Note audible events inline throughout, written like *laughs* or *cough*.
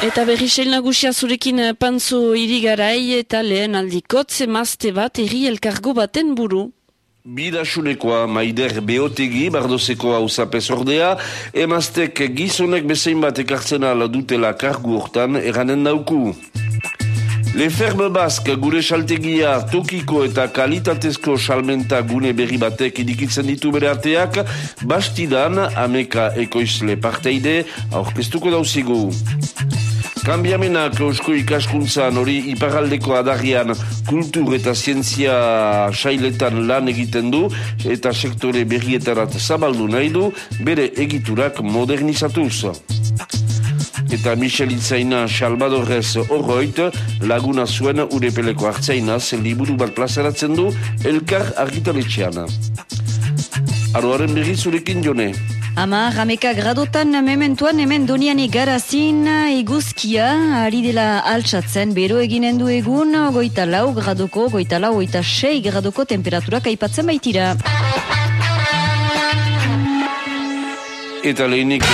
Eta berri seil nagusia zurekin eh, pantzo irigarai eta lehen aldikot zemazte bat erri elkargo baten buru. Bidasunekoa maider beotegi bardozeko hau zapez ordea, emaztek gizonek bezein bat ekartzen ala dutela kargu hortan eranen dauku. Le Ferme Basque gure saltegia tokiko eta kalitatezko salmenta gune berri batek idikitzen ditu bere arteak, bastidan ameka ekoizle parteide aurkeztuko dauzigu. Kambiamenak eusko ikaskuntzan hori iparaldeko adarrian kultur eta zientzia sailetan lan egiten du eta sektore berrietarat zabaldu nahi du bere egiturak modernizatuz. Eta Michel Itzaina Salvadorrez horroit laguna zuen urepeleko hartzainaz liburu bat plazaratzen du elkar argitaletxean. Aroaren berri zurekin jone. Ama, rameka gradotan mementuan hemen donian igarazin eguzkia ari dela altsatzen bero eginen du egun goita lau gradoko, goita lau, goita sei gradoko temperaturak aipatzen baitira. Eta lehenik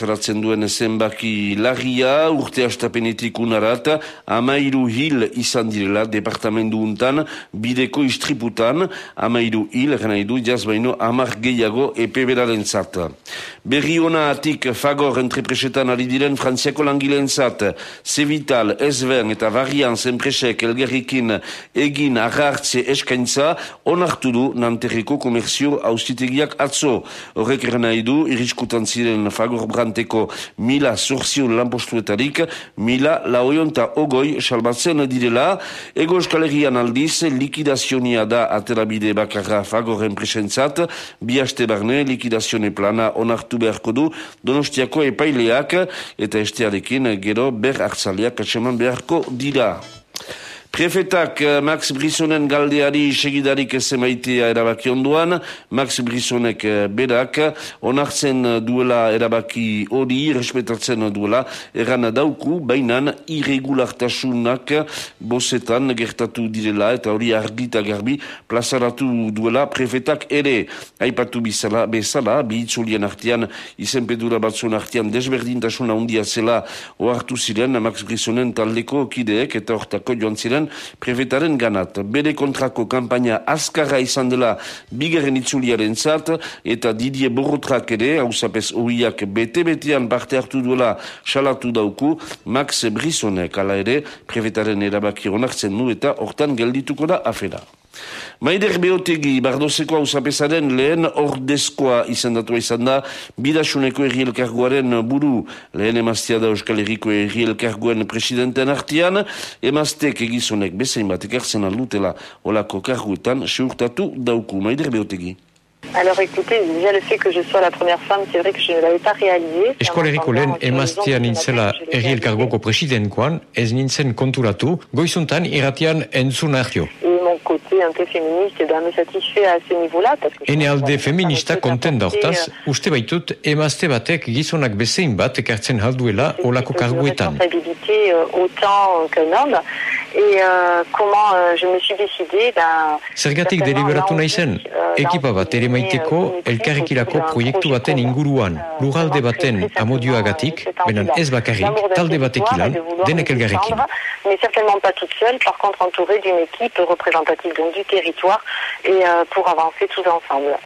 zeratzen duen zenbaki lagia, urte astapenetik unarat, amairu hil izan direla departamendu untan, bideko istriputan, amairu hil, gana idu, jaz baino, amar gehiago epe beraren zat. Berri hona atik fagor entrepresetan ari diren frantziako langileen zat, Zevital, Ezven eta Varian zenpresek elgerrikin egin agartze eskaintza, onartu du nanterriko komerzio austitegiak atzo. Horrek gana idu, iriskutan ziren fagor branteko mila zorzion lanpostuetarik, mila laoionta ogoi salbatzen direla, ego eskalerian aldiz, likidazionia da aterabide bakarra fagoren presentzat, bi haste barne likidazione plana onartu beharko du donostiako epaileak eta estearekin gero ber hartzaliak atseman beharko dira. Prefetak eh, Max Brissonen galdeari segidarik ez emaitea erabaki onduan, Max Brissonek eh, berak onartzen duela erabaki hori, respetatzen duela, eran dauku, bainan irregulartasunak bosetan gertatu direla, eta hori argita garbi plazaratu duela prefetak ere, aipatu bizala, bezala, bihitzulien artian, izenpedura batzun artian, desberdintasuna handia zela ohartu ziren, Max Brissonen taldeko kideek, eta hortako joan ziren, prefetaren ganat. Bere kontrako kampaina azkarra izan dela bigaren itzuliaren zat, eta Didier Borrotrak ere, hausapez horiak bete-betean parte hartu duela salatu dauku, Max Brissonek ala ere, prefetaren erabaki onartzen nu eta hortan geldituko da afera. Maider Beotegi, bardozeko hau zapesaren lehen ordezkoa izandatua izan da, bidasuneko erri buru, lehen emaztea da Euskal Herriko erri elkargoen presidenten artian, emaztek egizonek bezain bat ekartzen aldutela olako karguetan, seurtatu dauku. Maider Beotegi. Alors écoutez, déjà le fait que je sois la première femme, c'est vrai que je ne l'avais pas réalisé. Eskoleriko lehen emaztea nintzela erri elkargoko presidenkoan, ez nintzen konturatu, goizuntan irratian entzun artio. Ene alde feminista konten da hortaz, uste baitut emazte batek gizonak bezein bat ekartzen halduela olako karguetan. Et euh, comment euh, je me suis décidé, ben... Zergatik deliberatu naizen, ekipa bat ere maiteko elkarrekirako proiektu baten inguruan, lugalde baten amodioagatik, benan ez bakarrik, talde batekilan, denek elgarrekin. Mais certainement pas toute seule, par contre entourée d'une équipe représentative donc, du territoire et euh, pour avancer tous ensemble.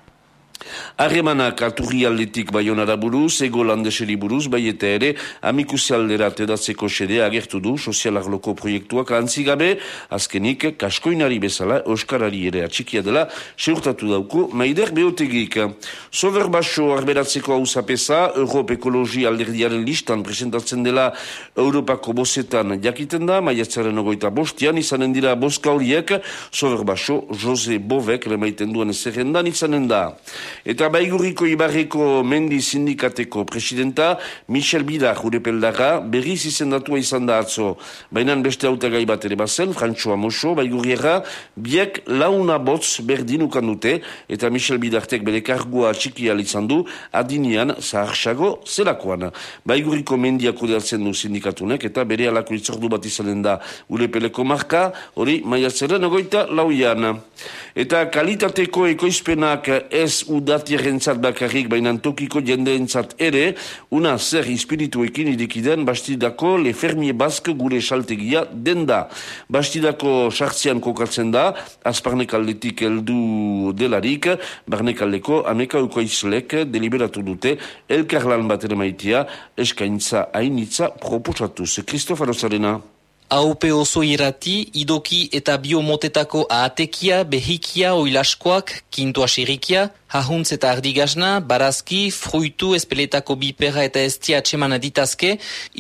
Harremanak aturri aldetik baionara buruz, ego landeseri buruz, bai eta ere, amikusi aldera tedatzeko xede agertu du sozialarloko proiektuak antzigabe, azkenik, kaskoinari bezala, Euskarari ere atxikia dela, seurtatu dauku, maider beotegik. Sober baso arberatzeko hau zapesa, Europ Ekologi alderdiaren listan presentatzen dela Europako bosetan jakiten da, maiatzaren ogoita bostian, izanen dira boska horiek, sober baso, Jose Bovek, lemaiten duen zerrendan izanen da. Eta baiguriko ibarreko mendi sindikateko presidenta Michel Bidar urepeldaga berriz izendatua izan da atzo. Baina beste autagai bat ere bazen, Frantxoa Moso, baigurriera, biek launa botz berdin ukan dute, eta Michel Bidartek bere kargua txikia izan du, adinian zaharxago zelakoan. Baiguriko mendiak udeatzen du sindikatunek, eta bere alako itzordu bat izanen da urepeleko marka, hori maiatzeren ogoita lauian. Eta kalitateko ekoizpenak ez udatierentzat bakarrik bainan tokiko jendeentzat ere, una zer espirituekin irikiden bastidako le fermie bask gure saltegia denda. Bastidako sartzean kokatzen da, azparnek aldetik eldu delarik, barnek aldeko aneka ukoizlek deliberatu dute elkarlan bat ere maitia, eskaintza hainitza proposatuz. Kristofaro Zarena. AOP oso irati, idoki eta biomotetako atekia, behikia, oilaskoak, kintua xerikia, Hahuntz eta ardigazna, barazki, fruitu, espeletako bipera eta estia atseman ditazke,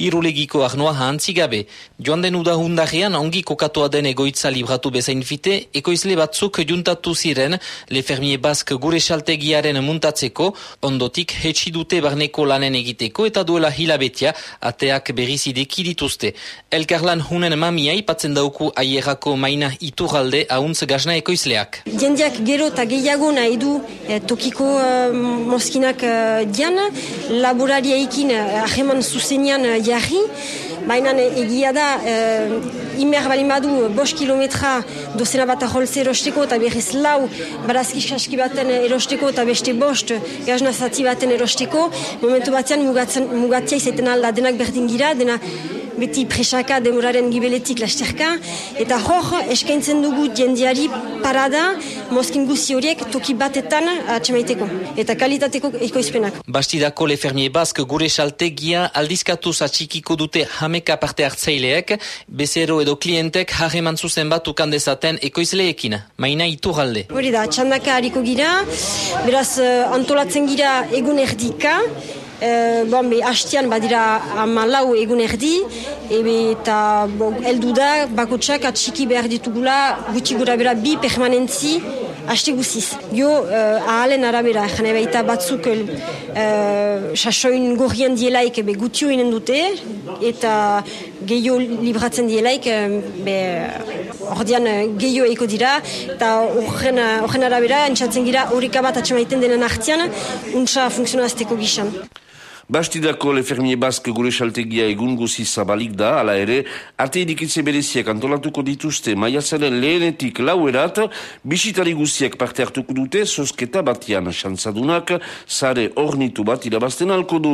irulegiko arnoa hantzi gabe. Joan den udahundarean, ongi kokatoa den egoitza libratu bezain fite, ekoizle batzuk juntatu ziren, lefermie bask gure saltegiaren muntatzeko, ondotik dute barneko lanen egiteko eta duela hilabetia, ateak berrizideki dituzte. Elkarlan hunen mamia ipatzen dauku aierako maina iturralde ahuntz gazna ekoizleak. Jendiak gero eta gehiago nahi du, eh, tokiko uh, moskinak uh, dian, laborariaikin uh, aheman zuzenian uh, jarri, baina egia da, uh, imer bali badu bos kilometra dozena bat aholze erosteko eta berriz lau barazki saski baten erosteko eta beste bost gazna zati baten erosteko, momentu batean mugatzea izaten alda denak berdin gira, dena beti presaka demoraren gibeletik lasterka, eta hor eskaintzen dugu jendiari parada mozkin guzi horiek toki batetan atxemaiteko, eta kalitateko ekoizpenak. Bastidako lefermie bask gure saltegia aldizkatu atxikiko dute hameka parte hartzaileek, bezero edo klientek harreman zuzen bat ukandezaten ekoizleekin, maina iturralde. Hori da, txandaka hariko gira, beraz eh, antolatzen gira egun erdika, E, bon, be, hastian badira amalau egun erdi, ebe, eta bon, eldu da, bakotsak atxiki behar ditugula, gutxi gura bera bi permanentzi, haste guziz. Jo, uh, ahalen arabera, jane baita batzuk uh, sasoin gorrian dielaik be, gutio inen dute, eta gehiago libratzen dielaik, be, ordean gehiago eiko dira, eta horren arabera, entzatzen gira, horreka bat atxamaiten denen artian, untsa funksionazteko gizan. Bastidako lefermie bazke gure saltegia egun guzi zabalik da, ala ere, arte edikitze bereziak antolatuko dituzte maiatzaren lehenetik lauerat, bisitari guziak parte hartuko dute, sosketa batian xantzadunak, zare ornitu bat irabazten alko du.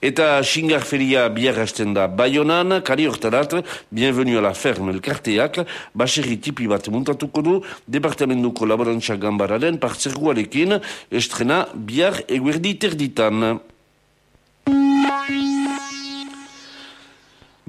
Eta xingar feria biarrasten da bayonan, kari hortarat, bienvenu ala ferme elkarteak, baserri tipi bat muntatuko du, departamentuko laborantza gambararen partzerguarekin, estrena biar eguerdi terditan. Bye.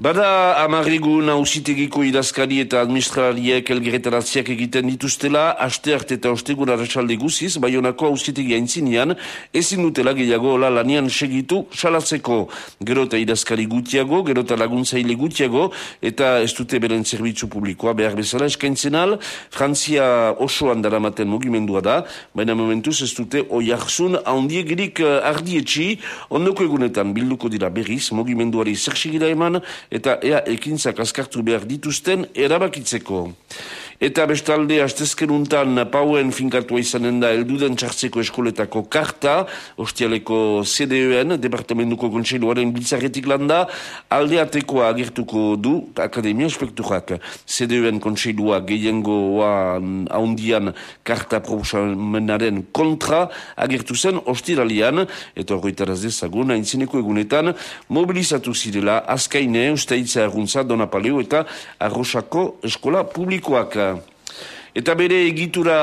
Bada amarrigun hausitegiko idazkari eta administrariek elgeretaratziak egiten dituztela, aste arte eta ostegun arratsalde guziz, baionako hausitegi aintzinean, ezin dutela gehiago la lanian segitu salatzeko. Gero eta idazkari gutiago, gero eta laguntzaile gutiago, eta ez dute beren zerbitzu publikoa behar bezala eskaintzen al, Frantzia osoan daramaten mugimendua da, baina momentuz ez dute oiarzun handiegirik eh, ardietxi, ondoko egunetan bilduko dira berriz, mugimenduari zerxigira eman, eta ea ekintzak askartu behar dituzten erabakitzeko. Eta bestalde, astezkeruntan pauen finkatua izanen da elduden txartzeko eskoletako karta, ostialeko CDEN, Departamentuko Kontseiluaren biltzarretik landa, aldeatekoa agertuko du, Akademia Espekturak, CDEN Kontseilua gehiengoa haundian karta proposamenaren kontra, agertu zen ostiralian, eta horretaraz dezagun, haintzineko egunetan, mobilizatu zirela, azkaine, ustaitza erruntza, Donapaleo eta Arrosako Eskola Publikoak. Eta bere egitura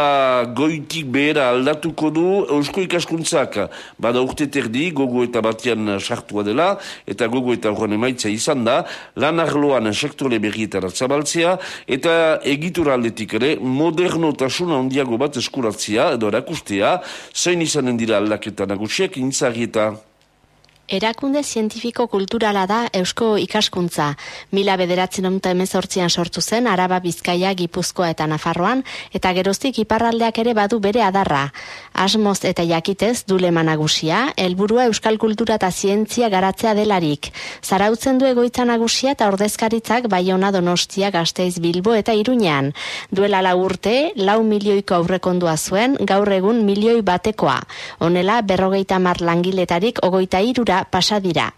goitik behera aldatuko du Eusko ikaskuntzak bada urte terdi gogo eta batian sartua dela eta gogo eta horren emaitza izan da lan arloan sektore berrietara zabaltzea eta egitura aldetik ere modernotasuna ondiago bat eskuratzea edo erakustea zein izanen dira aldaketa nagusiak intzarieta. Erakunde zientifiko kulturala da Eusko ikaskuntza. Mila bederatzen omuta emezortzian sortu zen, Araba Bizkaia, Gipuzkoa eta Nafarroan, eta geroztik iparraldeak ere badu bere adarra. Asmoz eta jakitez, dulema nagusia, helburua Euskal Kultura eta Zientzia garatzea delarik. Zarautzen du egoitza nagusia eta ordezkaritzak Baiona Donostia, Gasteiz Bilbo eta Iruñean. Duela la urte, lau milioiko aurrekondua zuen, gaur egun milioi batekoa. Honela, berrogeita mar langiletarik ogoita irura urtera pasa dira.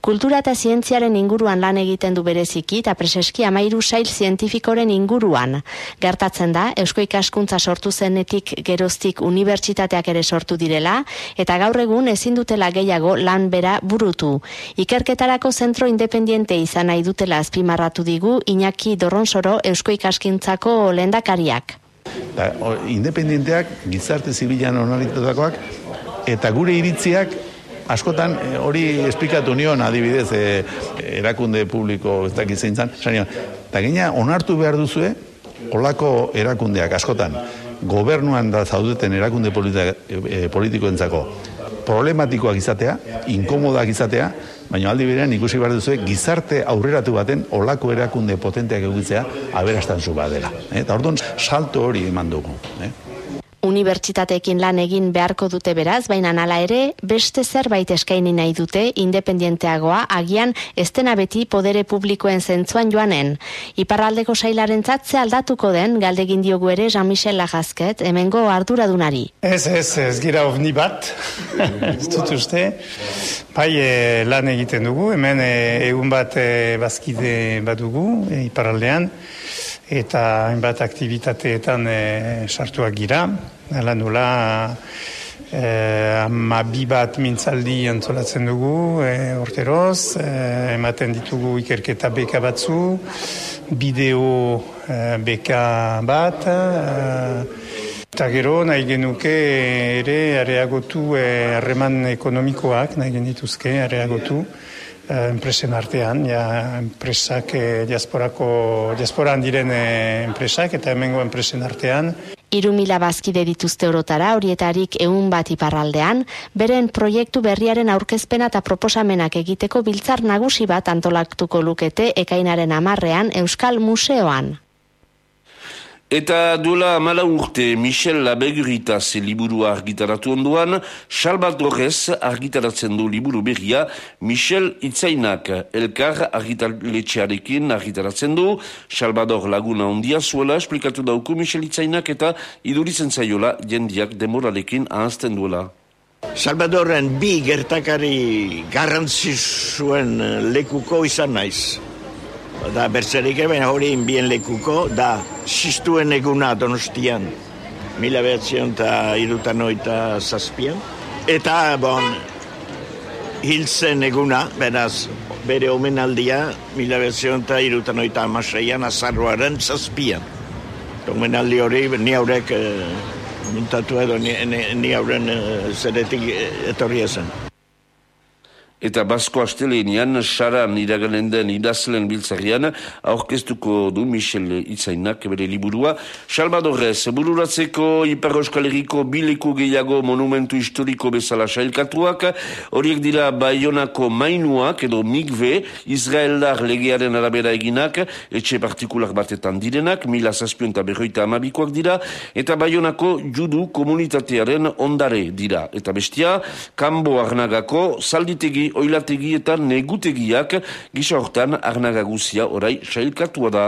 Kultura eta zientziaren inguruan lan egiten du bereziki eta preseski amairu sail zientifikoren inguruan. Gertatzen da, Eusko ikaskuntza sortu zenetik geroztik unibertsitateak ere sortu direla, eta gaur egun ezin dutela gehiago lan bera burutu. Ikerketarako zentro independiente izan nahi dutela azpimarratu digu Iñaki Dorronsoro Eusko ikaskintzako lendakariak. Da, independienteak, gizarte zibilan onaritutakoak, eta gure iritziak askotan eh, hori esplikatu nion adibidez e, erakunde publiko ez dakit zein zan, eta gina onartu behar duzue olako erakundeak askotan gobernuan da zaudeten erakunde e, politikoentzako problematikoak izatea, inkomodak izatea, baina aldi berean ikusi behar duzu gizarte aurreratu baten olako erakunde potenteak egitzea aberastan zu badela. Eta orduan salto hori eman dugu. Eh? Unibertsitateekin lan egin beharko dute beraz, baina nala ere, beste zerbait eskaini nahi dute independienteagoa agian estena beti podere publikoen zentzuan joanen. Iparraldeko sailaren zatze aldatuko den, galdegin diogu ere Jean-Michel Lajazket, hemengo arduradunari. Ez, ez, ez gira ovni bat, *laughs* ez dut uste. Pai e, lan egiten dugu, hemen e, egun bat e, bazkide bat dugu, e, iparraldean, eta hainbat aktivitateetan e, sartuak gira. Hala nula, eh, ama bi bat mintzaldi antzolatzen dugu, eh, orteroz, eh, ematen ditugu ikerketa beka batzu, bideo eh, beka bat, eta gero nahi genuke ere areagotu harreman ekonomikoak, nahi genituzke areagotu, enpresen artean, ja, enpresak, diasporako, diasporan diren enpresak eta hemengo enpresen artean, Iru mila bazkide dituzte orotara, horietarik eun bat iparraldean, beren proiektu berriaren aurkezpena eta proposamenak egiteko biltzar nagusi bat antolaktuko lukete ekainaren amarrean Euskal Museoan. Eta duela amala urte Michel Labegurita ze liburu argitaratu onduan, Salvadorez argitaratzen du liburu berria, Michel Itzainak elkar argitaletxearekin argitaratzen du, Salvador laguna ondia zuela, esplikatu dauku Michel Itzainak eta iduritzen zaiola jendiak demoralekin ahazten duela. Salvadorren bi gertakari garrantzizuen lekuko izan naiz. Da bertzerik eben hori inbien lekuko, da sistuen eguna donostian, mila behatzion eta irutan oita zazpian. Eta, bon, hiltzen eguna, beraz, bere omenaldia, mila behatzion eta irutan oita amaseian, azarroaren zazpian. Omenaldi hori, ni haurek, e, muntatu edo, ni, ni hauren e, zeretik eh, etorri ezen eta Basko Astelenian, Saran iraganen den idazlen biltzarian, aurkeztuko du Michel Itzainak bere liburua. Salvadorrez, bururatzeko Ipar Euskal Herriko bileko gehiago monumentu historiko bezala sailkatuak, horiek dira Bayonako mainuak edo Migve, Israeldar legearen arabera eginak, etxe partikular batetan direnak, mila zazpion eta berroita amabikoak dira, eta Bayonako judu komunitatearen ondare dira. Eta bestia, Kambo Arnagako, Zalditegi oilategi eta negutegiak gisa hortan arnagaguzia orai sailkatua da.